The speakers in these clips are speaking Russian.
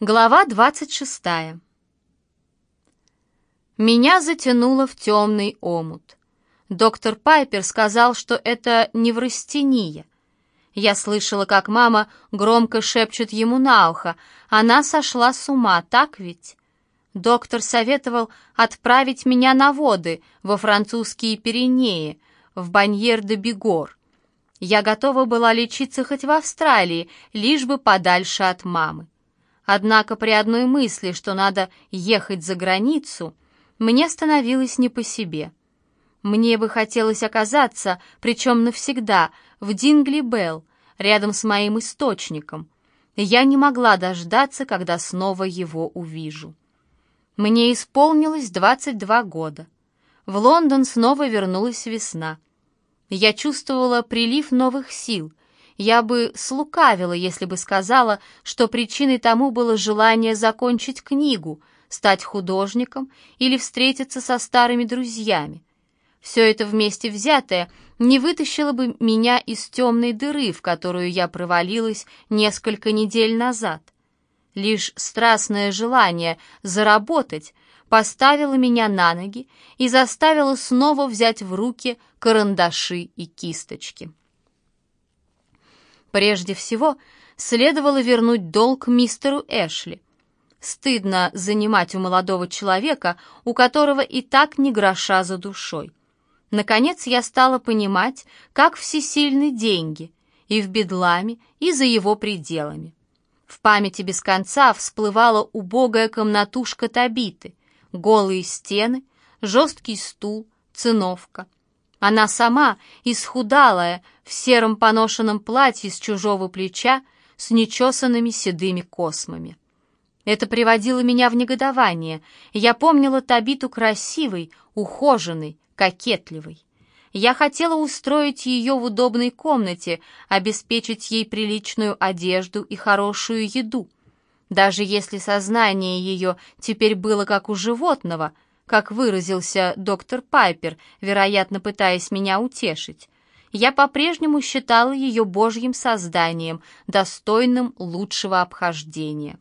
Глава 26. Меня затянуло в темный омут. Доктор Пайпер сказал, что это неврастения. Я слышала, как мама громко шепчет ему на ухо. Она сошла с ума, так ведь? Доктор советовал отправить меня на воды во французские Пиренеи, в Баньер-де-Бигор. Я готова была лечиться хоть в Австралии, лишь бы подальше от мамы. Однако при одной мысли, что надо ехать за границу, мне становилось не по себе. Мне бы хотелось оказаться, причем навсегда, в Дингли-Белл, рядом с моим источником. Я не могла дождаться, когда снова его увижу. Мне исполнилось 22 года. В Лондон снова вернулась весна. Я чувствовала прилив новых сил, я бы слукавила, если бы сказала, что причиной тому было желание закончить книгу, стать художником или встретиться со старыми друзьями. Все это вместе взятое не вытащило бы меня из темной дыры, в которую я провалилась несколько недель назад. Лишь страстное желание заработать поставило меня на ноги и заставило снова взять в руки карандаши и кисточки. Прежде всего, следовало вернуть долг мистеру Эшли. Стыдно занимать у молодого человека, у которого и так не гроша за душой. Наконец я стала понимать, как всесильны деньги, и в бедламе, и за его пределами. В памяти без конца всплывала убогая комнатушка Табиты, голые стены, жесткий стул, циновка — она сама, исхудалая, в сером поношенном платье с чужого плеча, с нечесанными седыми космами. Это приводило меня в негодование. Я помнила Табиту красивой, ухоженной, кокетливой. Я хотела устроить ее в удобной комнате, обеспечить ей приличную одежду и хорошую еду. Даже если сознание ее теперь было как у животного — как выразился доктор Пайпер, вероятно, пытаясь меня утешить. Я по-прежнему считала ее божьим созданием, достойным лучшего обхождения.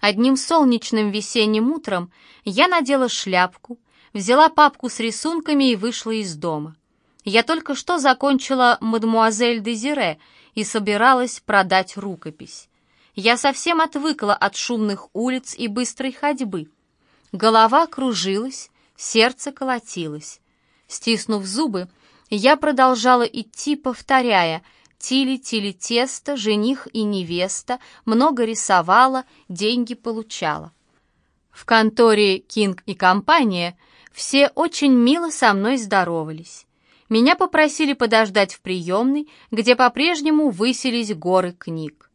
Одним солнечным весенним утром я надела шляпку, взяла папку с рисунками и вышла из дома. Я только что закончила «Мадемуазель Дезире» и собиралась продать рукопись. Я совсем отвыкла от шумных улиц и быстрой ходьбы — Голова кружилась, сердце колотилось. Стиснув зубы, я продолжала идти, повторяя «Тили-тили тесто, жених и невеста, много рисовала, деньги получала». В конторе «Кинг и компания» все очень мило со мной здоровались. Меня попросили подождать в приемной, где по-прежнему высились горы книг.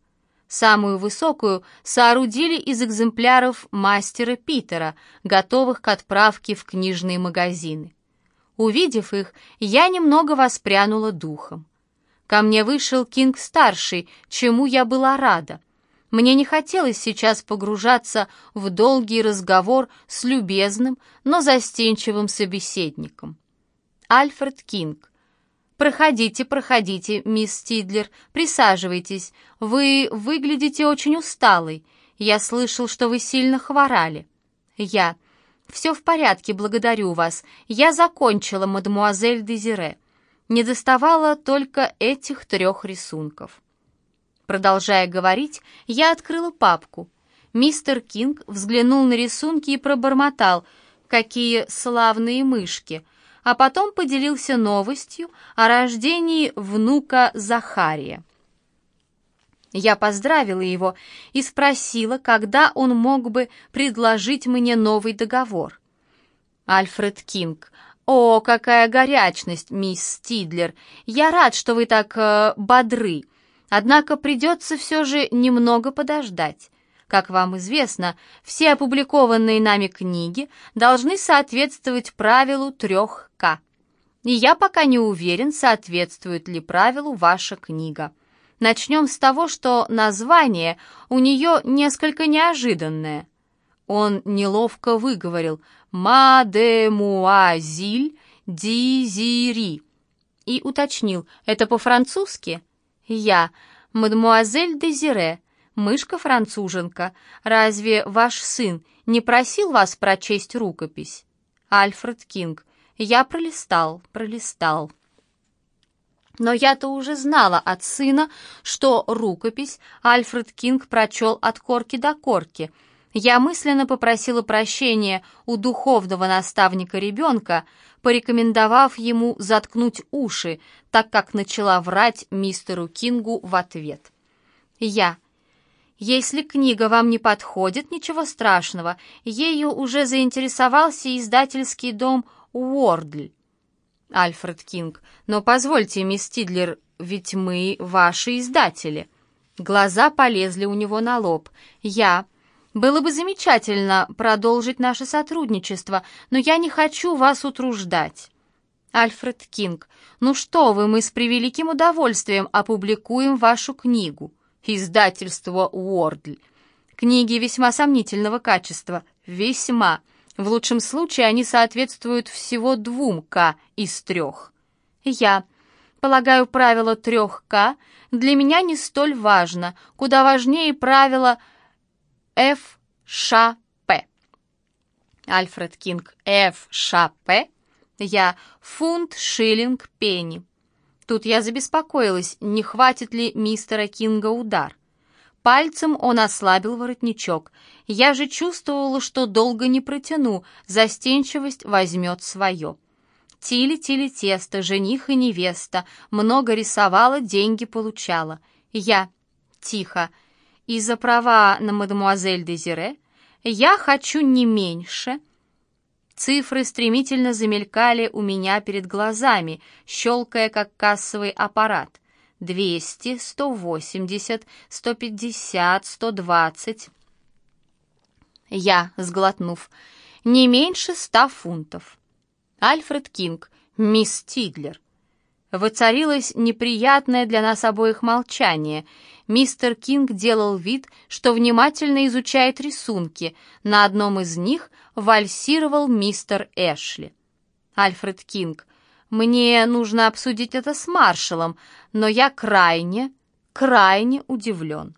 Самую высокую соорудили из экземпляров мастера Питера, готовых к отправке в книжные магазины. Увидев их, я немного воспрянула духом. Ко мне вышел Кинг-старший, чему я была рада. Мне не хотелось сейчас погружаться в долгий разговор с любезным, но застенчивым собеседником. Альфред Кинг, «Проходите, проходите, мисс Тидлер, присаживайтесь. Вы выглядите очень усталой. Я слышал, что вы сильно хворали». «Я...» «Все в порядке, благодарю вас. Я закончила, мадемуазель Дезире. Не доставала только этих трех рисунков». Продолжая говорить, я открыла папку. Мистер Кинг взглянул на рисунки и пробормотал. «Какие славные мышки!» А потом поделился новостью о рождении внука Захария. Я поздравила его и спросила, когда он мог бы предложить мне новый договор. Альфред Кинг. «О, какая горячность, мисс Стидлер! Я рад, что вы так э, бодры. Однако придется все же немного подождать. Как вам известно, все опубликованные нами книги должны соответствовать правилу трех «К». И я пока не уверен, соответствует ли правилу ваша книга. Начнем с того, что название у нее несколько неожиданное. Он неловко выговорил «Мадемуазиль Дизири» и уточнил «Это по-французски?» «Я, мадемуазель Дезире, «Мышка-француженка, разве ваш сын не просил вас прочесть рукопись?» Альфред Кинг. «Я пролистал, пролистал». Но я-то уже знала от сына, что рукопись Альфред Кинг прочел от корки до корки. Я мысленно попросила прощения у духовного наставника ребенка, порекомендовав ему заткнуть уши, так как начала врать мистеру Кингу в ответ. Я. Если книга вам не подходит, ничего страшного, ею уже заинтересовался издательский дом Уордль. Альфред Кинг. «Но позвольте, мисс Тидлер, ведь мы ваши издатели». Глаза полезли у него на лоб. «Я...» «Было бы замечательно продолжить наше сотрудничество, но я не хочу вас утруждать». Альфред Кинг. «Ну что вы, мы с превеликим удовольствием опубликуем вашу книгу». Издательство Уордль. Книги весьма сомнительного качества. Весьма. В лучшем случае они соответствуют всего двум «К» из трех. Я. Полагаю, правило трех «К» для меня не столь важно, куда важнее правило Ф, Ш, П. Альфред Кинг. Ф, Ш, П. Я. Фунт, шиллинг, пенни. Тут я забеспокоилась, не хватит ли мистера Кинга удар. Пальцем он ослабил воротничок. Я же чувствовала, что долго не протяну, застенчивость возьмет свое. Тили-тили тесто, жених и невеста, много рисовала, деньги получала. Я, тихо, и за права на мадемуазель Дезире я хочу не меньше. Цифры стремительно замелькали у меня перед глазами, щелкая, как кассовый аппарат — двести, сто восемьдесят, сто пятьдесят, сто двадцать. Я, сглотнув, не меньше ста фунтов. Альфред Кинг, мисс Тидлер. Воцарилось неприятное для нас обоих молчание. Мистер Кинг делал вид, что внимательно изучает рисунки. На одном из них вальсировал мистер Эшли. Альфред Кинг, мне нужно обсудить это с маршалом, но я крайне, крайне удивлен.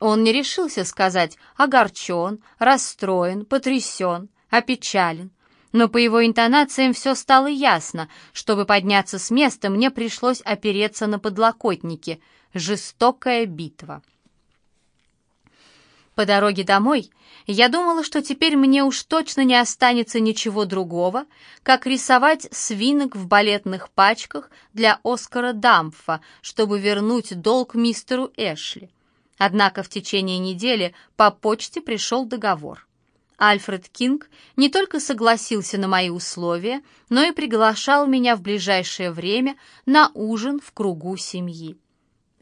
Он не решился сказать огорчен, расстроен, потрясен, опечален. Но по его интонациям все стало ясно. Чтобы подняться с места, мне пришлось опереться на подлокотники. Жестокая битва. По дороге домой я думала, что теперь мне уж точно не останется ничего другого, как рисовать свинок в балетных пачках для Оскара Дамфа, чтобы вернуть долг мистеру Эшли. Однако в течение недели по почте пришел договор. Альфред Кинг не только согласился на мои условия, но и приглашал меня в ближайшее время на ужин в кругу семьи.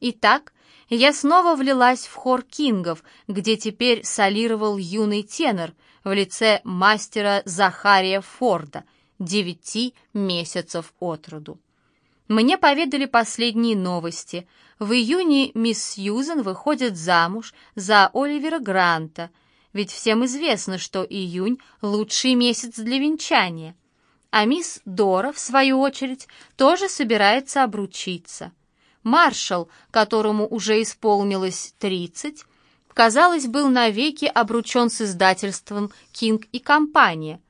Итак, я снова влилась в хор кингов, где теперь солировал юный тенор в лице мастера Захария Форда, девяти месяцев от роду. Мне поведали последние новости. В июне мисс Сьюзен выходит замуж за Оливера Гранта, ведь всем известно, что июнь — лучший месяц для венчания. А мисс Дора, в свою очередь, тоже собирается обручиться. Маршал, которому уже исполнилось тридцать, казалось, был навеки обручен с издательством «Кинг и компания».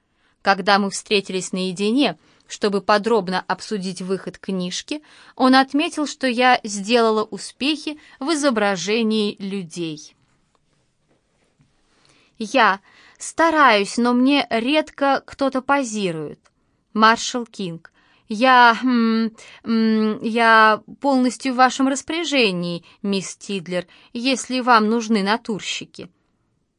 Когда мы встретились наедине, чтобы подробно обсудить выход книжки, он отметил, что я сделала успехи в изображении людей. Я стараюсь, но мне редко кто-то позирует. Маршал Кинг. «Я... М, м, я полностью в вашем распоряжении, мисс Тидлер, если вам нужны натурщики».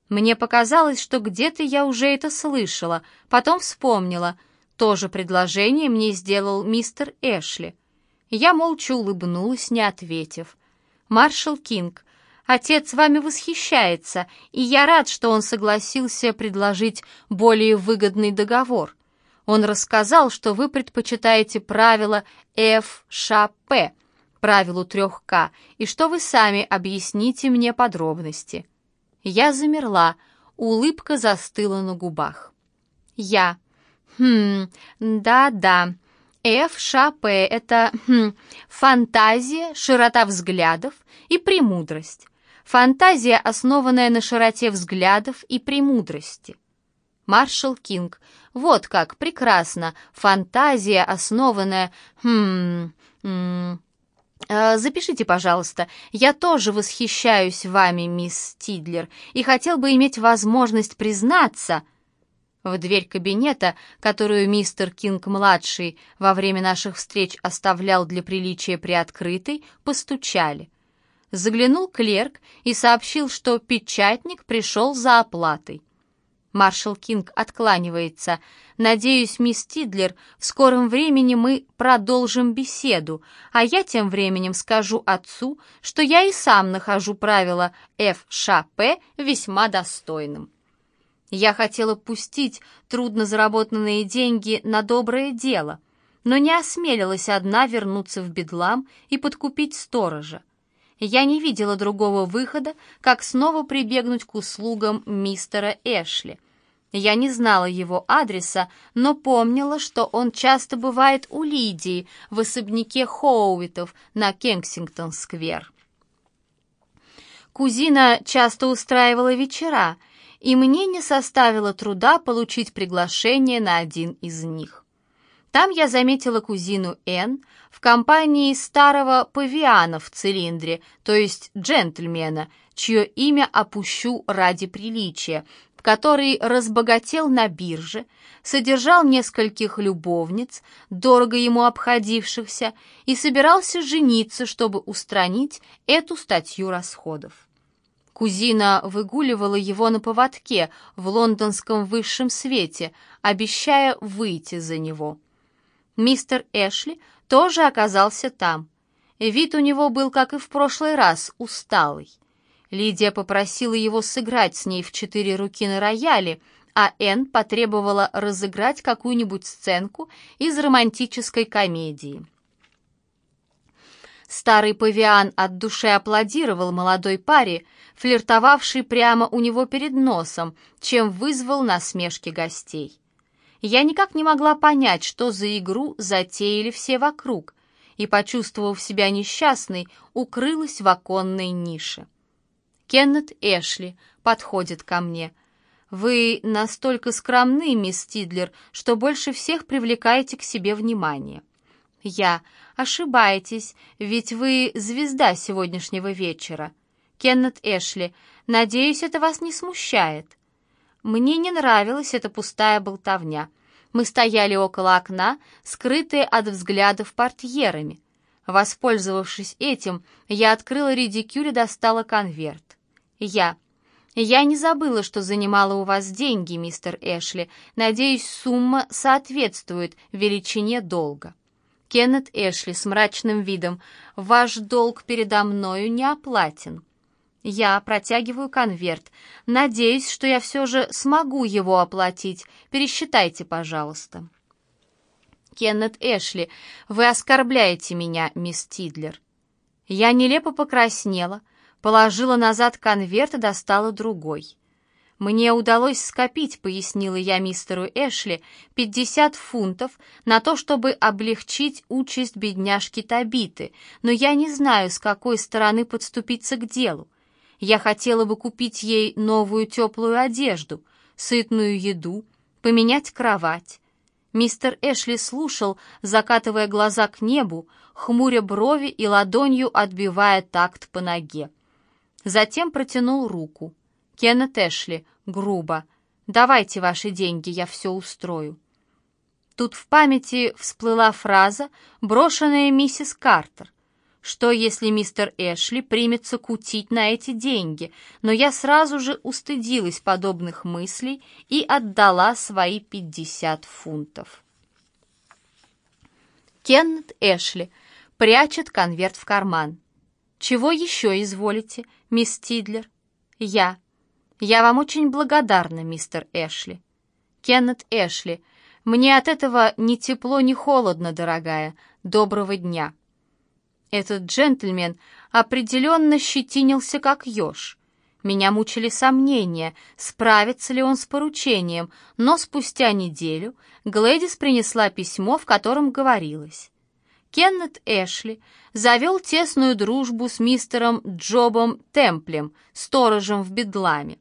Мне показалось, что где-то я уже это слышала, потом вспомнила. То же предложение мне сделал мистер Эшли. Я молча улыбнулась, не ответив. «Маршал Кинг, отец вами восхищается, и я рад, что он согласился предложить более выгодный договор. Он рассказал, что вы предпочитаете правило ФШП, правилу трех К, и что вы сами объясните мне подробности. Я замерла, улыбка застыла на губах. Я. Хм, да-да. ФШП — это хм, фантазия, широта взглядов и премудрость. Фантазия, основанная на широте взглядов и премудрости. Маршал Кинг. Вот как, прекрасно. Фантазия, основанная... Хм... М э, Запишите, пожалуйста. Я тоже восхищаюсь вами, мисс Тидлер, и хотел бы иметь возможность признаться... В дверь кабинета, которую мистер Кинг-младший во время наших встреч оставлял для приличия приоткрытой, постучали. Заглянул клерк и сообщил, что печатник пришел за оплатой. Маршал Кинг откланивается. «Надеюсь, мисс Тидлер, в скором времени мы продолжим беседу, а я тем временем скажу отцу, что я и сам нахожу правило ФШП весьма достойным». Я хотела пустить трудно заработанные деньги на доброе дело, но не осмелилась одна вернуться в бедлам и подкупить сторожа. Я не видела другого выхода, как снова прибегнуть к услугам мистера Эшли. Я не знала его адреса, но помнила, что он часто бывает у Лидии в особняке Хоуитов на Кенсингтон-сквер. Кузина часто устраивала вечера — и мне не составило труда получить приглашение на один из них. Там я заметила кузину Н в компании старого павиана в цилиндре, то есть джентльмена, чье имя опущу ради приличия, который разбогател на бирже, содержал нескольких любовниц, дорого ему обходившихся, и собирался жениться, чтобы устранить эту статью расходов. Кузина выгуливала его на поводке в лондонском высшем свете, обещая выйти за него. Мистер Эшли тоже оказался там. Вид у него был, как и в прошлый раз, усталый. Лидия попросила его сыграть с ней в четыре руки на рояле, а Энн потребовала разыграть какую-нибудь сценку из романтической комедии. Старый павиан от души аплодировал молодой паре, флиртовавший прямо у него перед носом, чем вызвал насмешки гостей. Я никак не могла понять, что за игру затеяли все вокруг, и, почувствовав себя несчастной, укрылась в оконной нише. Кеннет Эшли подходит ко мне. «Вы настолько скромны, мисс Тидлер, что больше всех привлекаете к себе внимание». «Я. Ошибаетесь, ведь вы звезда сегодняшнего вечера. Кеннет Эшли, надеюсь, это вас не смущает». Мне не нравилась эта пустая болтовня. Мы стояли около окна, скрытые от взглядов портьерами. Воспользовавшись этим, я открыла редикюль и достала конверт. Я. «Я не забыла, что занимала у вас деньги, мистер Эшли. Надеюсь, сумма соответствует величине долга». Кеннет Эшли с мрачным видом. «Ваш долг передо мною не оплатен». Я протягиваю конверт. Надеюсь, что я все же смогу его оплатить. Пересчитайте, пожалуйста. Кеннет Эшли, вы оскорбляете меня, мисс Тидлер. Я нелепо покраснела, положила назад конверт и достала другой. «Мне удалось скопить», — пояснила я мистеру Эшли, «пятьдесят фунтов на то, чтобы облегчить участь бедняжки Табиты, но я не знаю, с какой стороны подступиться к делу. Я хотела бы купить ей новую теплую одежду, сытную еду, поменять кровать. Мистер Эшли слушал, закатывая глаза к небу, хмуря брови и ладонью отбивая такт по ноге. Затем протянул руку. «Кеннет Эшли, грубо. Давайте ваши деньги, я все устрою». Тут в памяти всплыла фраза, брошенная миссис Картер. Что, если мистер Эшли примется кутить на эти деньги? Но я сразу же устыдилась подобных мыслей и отдала свои пятьдесят фунтов. Кеннет Эшли прячет конверт в карман. «Чего еще изволите, мисс Тидлер?» «Я. Я вам очень благодарна, мистер Эшли». «Кеннет Эшли, мне от этого ни тепло, ни холодно, дорогая. Доброго дня». Этот джентльмен определенно щетинился как еж. Меня мучили сомнения, справится ли он с поручением, но спустя неделю Глэдис принесла письмо, в котором говорилось. Кеннет Эшли завел тесную дружбу с мистером Джобом Темплем, сторожем в Бедламе.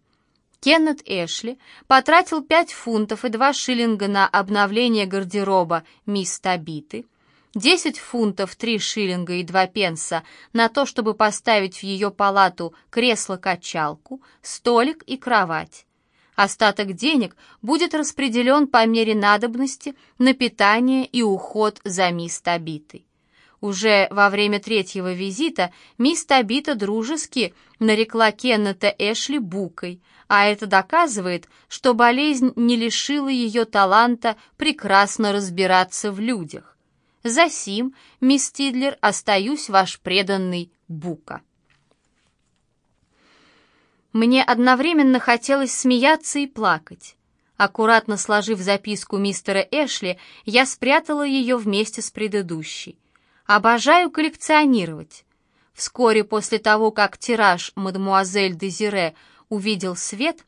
Кеннет Эшли потратил 5 фунтов и 2 шиллинга на обновление гардероба мисс Табиты, 10 фунтов 3 шиллинга и 2 пенса на то, чтобы поставить в ее палату кресло-качалку, столик и кровать. Остаток денег будет распределен по мере надобности на питание и уход за мисс Табитой. Уже во время третьего визита мисс Табита дружески нарекла Кеннета Эшли букой, а это доказывает, что болезнь не лишила ее таланта прекрасно разбираться в людях. Засим, мисс Тидлер, остаюсь ваш преданный Бука. Мне одновременно хотелось смеяться и плакать. Аккуратно сложив записку мистера Эшли, я спрятала ее вместе с предыдущей. Обожаю коллекционировать. Вскоре после того, как тираж «Мадемуазель Дезире» увидел свет,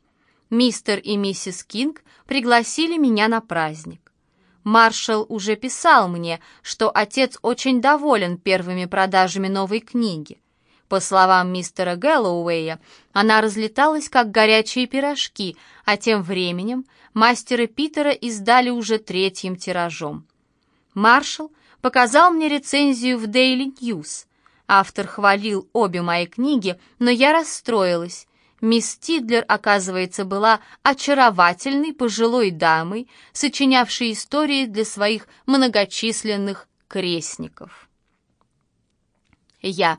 мистер и миссис Кинг пригласили меня на праздник. Маршал уже писал мне, что отец очень доволен первыми продажами новой книги. По словам мистера Гэллоуэя, она разлеталась, как горячие пирожки, а тем временем мастера Питера издали уже третьим тиражом. Маршал показал мне рецензию в Daily News. Автор хвалил обе мои книги, но я расстроилась. Мисс Тидлер, оказывается, была очаровательной пожилой дамой, сочинявшей истории для своих многочисленных крестников. Я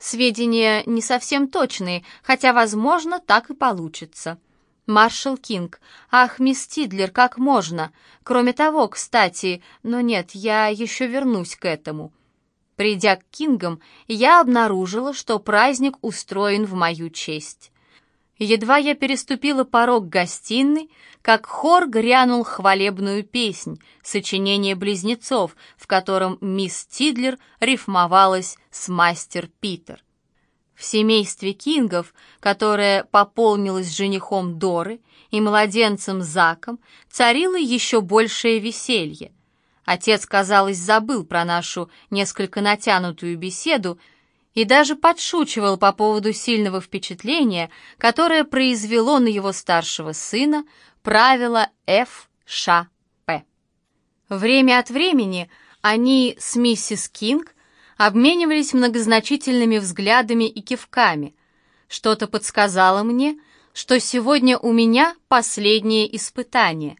Сведения не совсем точные, хотя, возможно, так и получится. Маршал Кинг. Ах, мисс Тидлер, как можно? Кроме того, кстати, но нет, я еще вернусь к этому. Придя к Кингам, я обнаружила, что праздник устроен в мою честь. Едва я переступила порог гостиной, как хор грянул хвалебную песнь, сочинение близнецов, в котором мисс Тидлер рифмовалась с мастер Питер. В семействе Кингов, которое пополнилось женихом Доры и младенцем Заком, царило еще большее веселье. Отец, казалось, забыл про нашу несколько натянутую беседу и даже подшучивал по поводу сильного впечатления, которое произвело на его старшего сына правило Ф.Ш.П. Время от времени они с миссис Кинг обменивались многозначительными взглядами и кивками. Что-то подсказало мне, что сегодня у меня последнее испытание.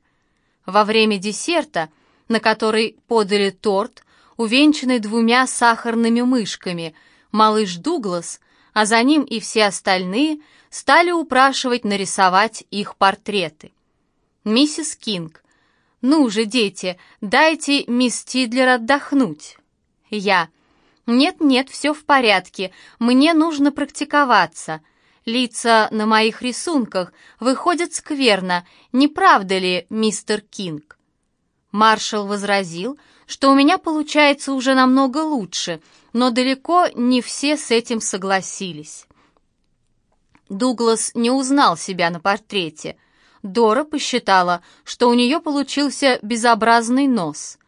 Во время десерта, на который подали торт, увенчанный двумя сахарными мышками – малыш Дуглас, а за ним и все остальные стали упрашивать нарисовать их портреты. Миссис Кинг, «Ну же, дети, дайте мисс Тидлер отдохнуть». Я, «Нет-нет, все в порядке, мне нужно практиковаться». Лица на моих рисунках выходят скверно, не правда ли, мистер Кинг? Маршал возразил, что у меня получается уже намного лучше, но далеко не все с этим согласились. Дуглас не узнал себя на портрете. Дора посчитала, что у нее получился безобразный нос.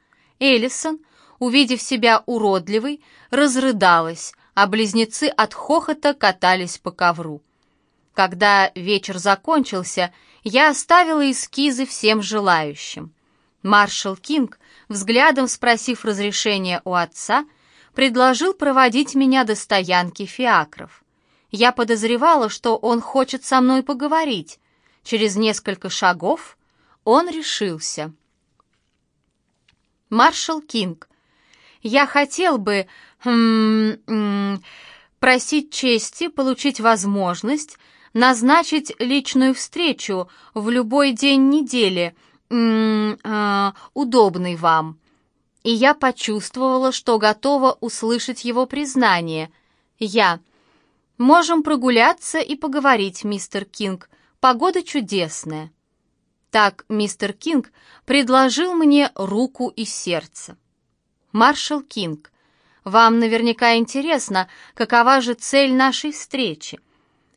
Эллисон, увидев себя уродливой, разрыдалась, а близнецы от хохота катались по ковру. Когда вечер закончился, я оставила эскизы всем желающим. Маршал Кинг, взглядом спросив разрешения у отца, предложил проводить меня до стоянки фиакров. Я подозревала, что он хочет со мной поговорить. Через несколько шагов он решился. Маршал Кинг, я хотел бы хм, хм, просить чести получить возможность назначить личную встречу в любой день недели – э, удобный вам». И я почувствовала, что готова услышать его признание. Я. «Можем прогуляться и поговорить, мистер Кинг. Погода чудесная». Так мистер Кинг предложил мне руку и сердце. Маршал Кинг, вам наверняка интересно, какова же цель нашей встречи.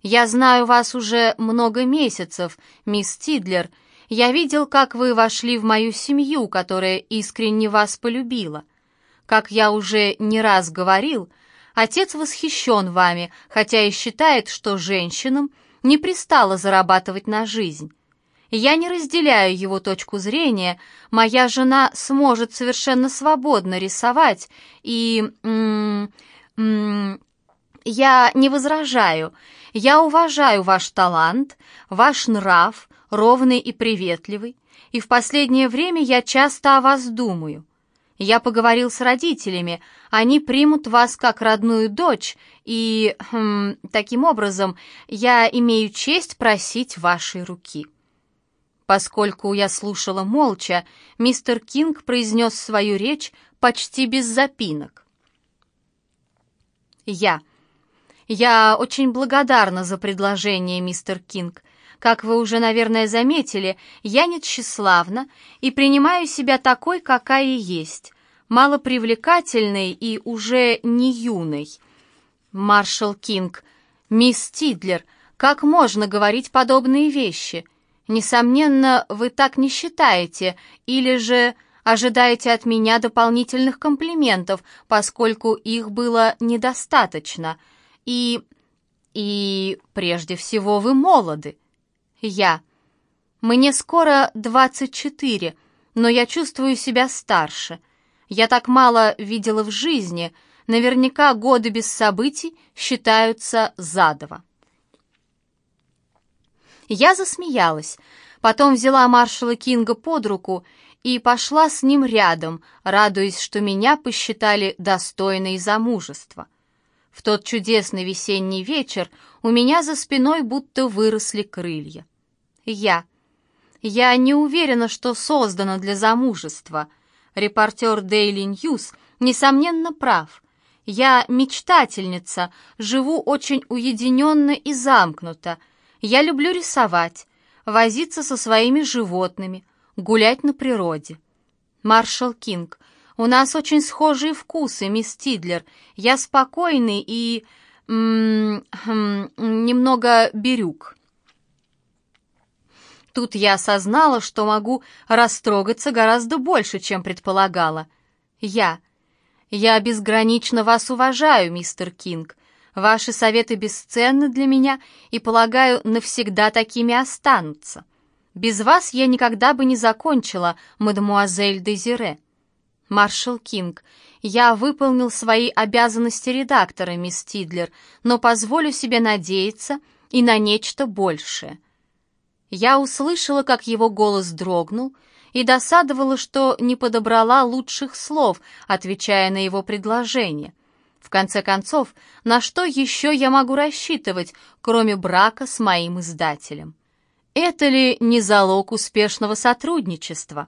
Я знаю вас уже много месяцев, мисс Тидлер, я видел, как вы вошли в мою семью, которая искренне вас полюбила. Как я уже не раз говорил, отец восхищен вами, хотя и считает, что женщинам не пристало зарабатывать на жизнь. Я не разделяю его точку зрения. Моя жена сможет совершенно свободно рисовать, и... М -м, я не возражаю. Я уважаю ваш талант, ваш нрав, ровный и приветливый, и в последнее время я часто о вас думаю. Я поговорил с родителями, они примут вас как родную дочь, и хм, таким образом я имею честь просить вашей руки». Поскольку я слушала молча, мистер Кинг произнес свою речь почти без запинок. «Я. Я очень благодарна за предложение, мистер Кинг. Как вы уже, наверное, заметили, я не тщеславна и принимаю себя такой, какая есть, малопривлекательной и уже не юной. Маршал Кинг, мисс Тидлер, как можно говорить подобные вещи? Несомненно, вы так не считаете, или же ожидаете от меня дополнительных комплиментов, поскольку их было недостаточно. И... и прежде всего вы молоды. Я. Мне скоро 24, но я чувствую себя старше. Я так мало видела в жизни, наверняка годы без событий считаются задово. Я засмеялась, потом взяла маршала Кинга под руку и пошла с ним рядом, радуясь, что меня посчитали достойной замужества. В тот чудесный весенний вечер у меня за спиной будто выросли крылья. Я. Я не уверена, что создана для замужества. Репортер Daily News, несомненно, прав. Я мечтательница, живу очень уединенно и замкнуто. Я люблю рисовать, возиться со своими животными, гулять на природе. Маршал Кинг, у нас очень схожие вкусы, мисс Тидлер. Я спокойный и... М -м -м, немного бирюк. Тут я осознала, что могу растрогаться гораздо больше, чем предполагала. Я. Я безгранично вас уважаю, мистер Кинг. Ваши советы бесценны для меня и, полагаю, навсегда такими останутся. Без вас я никогда бы не закончила, мадемуазель Дезире. Маршал Кинг, я выполнил свои обязанности редактора, мисс Тидлер, но позволю себе надеяться и на нечто большее. Я услышала, как его голос дрогнул, и досадовала, что не подобрала лучших слов, отвечая на его предложение. В конце концов, на что еще я могу рассчитывать, кроме брака с моим издателем? Это ли не залог успешного сотрудничества?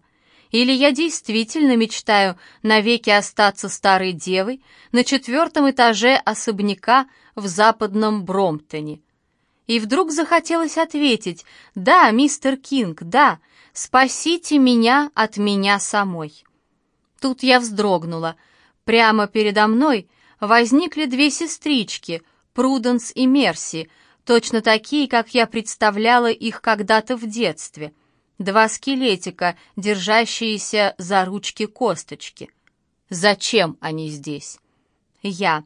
Или я действительно мечтаю навеки остаться старой девой на четвертом этаже особняка в западном Бромптоне? И вдруг захотелось ответить «Да, мистер Кинг, да, спасите меня от меня самой». Тут я вздрогнула. Прямо передо мной возникли две сестрички, Пруденс и Мерси, точно такие, как я представляла их когда-то в детстве. Два скелетика, держащиеся за ручки косточки. Зачем они здесь? Я.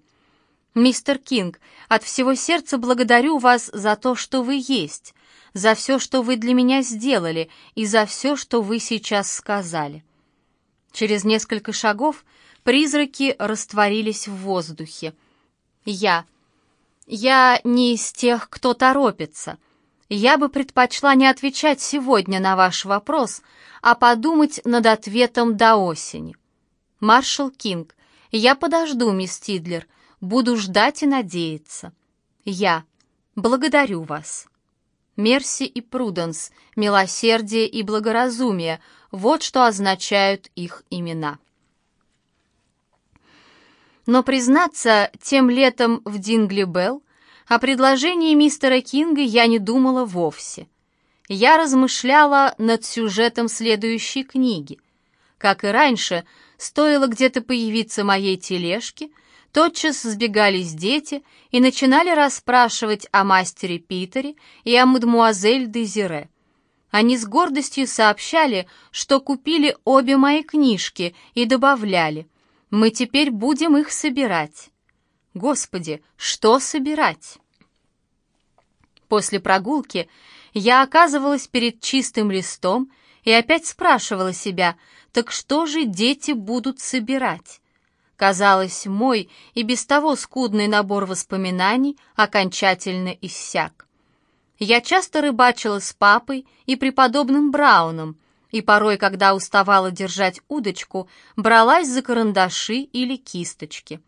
«Мистер Кинг, от всего сердца благодарю вас за то, что вы есть, за все, что вы для меня сделали и за все, что вы сейчас сказали». Через несколько шагов призраки растворились в воздухе. «Я... я не из тех, кто торопится. Я бы предпочла не отвечать сегодня на ваш вопрос, а подумать над ответом до осени. Маршал Кинг, я подожду, мисс Тидлер, — Буду ждать и надеяться. Я. Благодарю вас. Мерси и Пруденс, милосердие и благоразумие — вот что означают их имена. Но, признаться, тем летом в Дингли-Белл о предложении мистера Кинга я не думала вовсе. Я размышляла над сюжетом следующей книги. Как и раньше, стоило где-то появиться моей тележке — тотчас сбегались дети и начинали расспрашивать о мастере Питере и о мадмуазель Дезире. Они с гордостью сообщали, что купили обе мои книжки и добавляли. Мы теперь будем их собирать. Господи, что собирать? После прогулки я оказывалась перед чистым листом и опять спрашивала себя, так что же дети будут собирать? Казалось, мой и без того скудный набор воспоминаний окончательно иссяк. Я часто рыбачила с папой и преподобным Брауном, и порой, когда уставала держать удочку, бралась за карандаши или кисточки.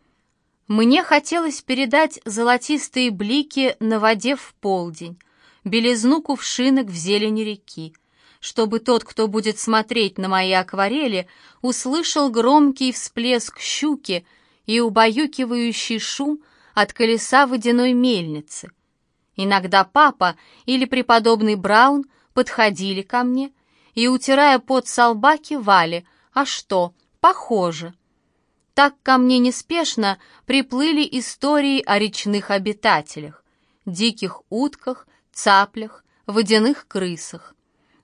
Мне хотелось передать золотистые блики на воде в полдень, белизну кувшинок в зелени реки, чтобы тот, кто будет смотреть на мои акварели, услышал громкий всплеск щуки и убаюкивающий шум от колеса водяной мельницы. Иногда папа или преподобный Браун подходили ко мне и, утирая пот со лба, кивали «А что? Похоже». Так ко мне неспешно приплыли истории о речных обитателях, диких утках, цаплях, водяных крысах.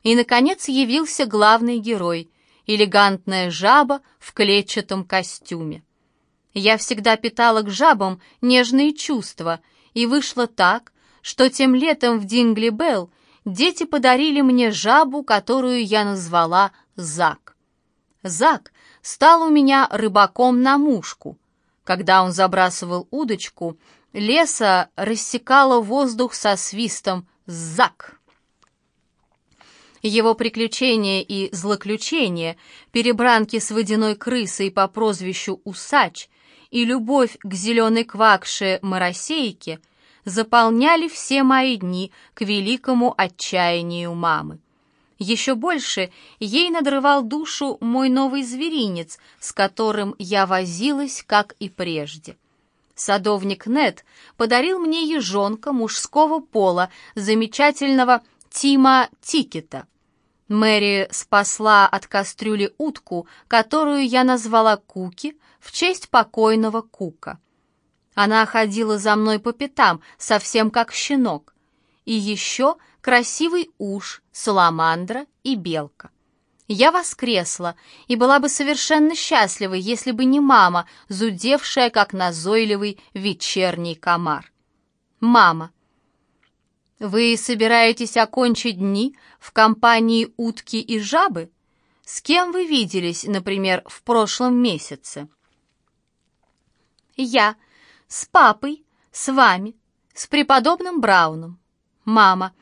И, наконец, явился главный герой — элегантная жаба в клетчатом костюме. Я всегда питала к жабам нежные чувства, и вышло так, что тем летом в Дингли-Белл дети подарили мне жабу, которую я назвала Зак. Зак стал у меня рыбаком на мушку. Когда он забрасывал удочку, леса рассекало воздух со свистом «Зак!». Его приключения и злоключения, перебранки с водяной крысой по прозвищу Усач и любовь к зеленой квакше Моросейке заполняли все мои дни к великому отчаянию мамы. Еще больше ей надрывал душу мой новый зверинец, с которым я возилась, как и прежде. Садовник Нед подарил мне ежонка мужского пола, замечательного Тима Тикета. Мэри спасла от кастрюли утку, которую я назвала Куки в честь покойного Кука. Она ходила за мной по пятам, совсем как щенок. И еще красивый уж, саламандра и белка. Я воскресла и была бы совершенно счастлива, если бы не мама, зудевшая, как назойливый вечерний комар. Мама. Вы собираетесь окончить дни в компании утки и жабы? С кем вы виделись, например, в прошлом месяце? Я. С папой, с вами, с преподобным Брауном. Мама.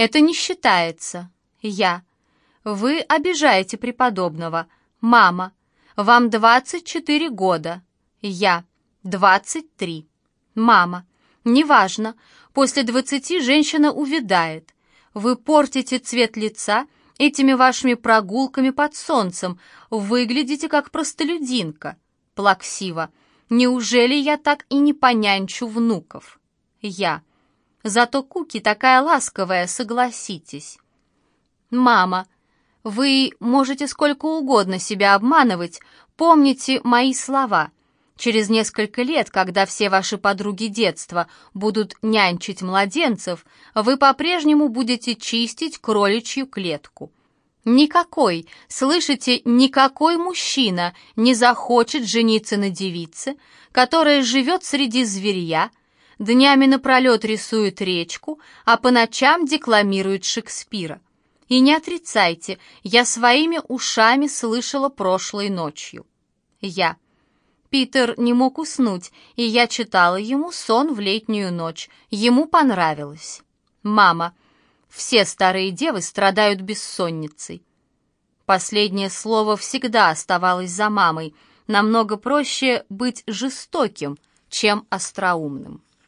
Это не считается. Я. Вы обижаете преподобного. Мама. Вам 24 года. Я. 23. Мама. Неважно. После 20 женщина увядает. Вы портите цвет лица этими вашими прогулками под солнцем. Выглядите как простолюдинка. Плаксиво. Неужели я так и не понянчу внуков? Я. Зато Куки такая ласковая, согласитесь. Мама, вы можете сколько угодно себя обманывать, помните мои слова. Через несколько лет, когда все ваши подруги детства будут нянчить младенцев, вы по-прежнему будете чистить кроличью клетку. Никакой, слышите, никакой мужчина не захочет жениться на девице, которая живет среди зверья, днями напролет рисует речку, а по ночам декламирует Шекспира. И не отрицайте, я своими ушами слышала прошлой ночью. Я. Питер не мог уснуть, и я читала ему сон в летнюю ночь. Ему понравилось. Мама. Все старые девы страдают бессонницей. Последнее слово всегда оставалось за мамой. Намного проще быть жестоким, чем остроумным.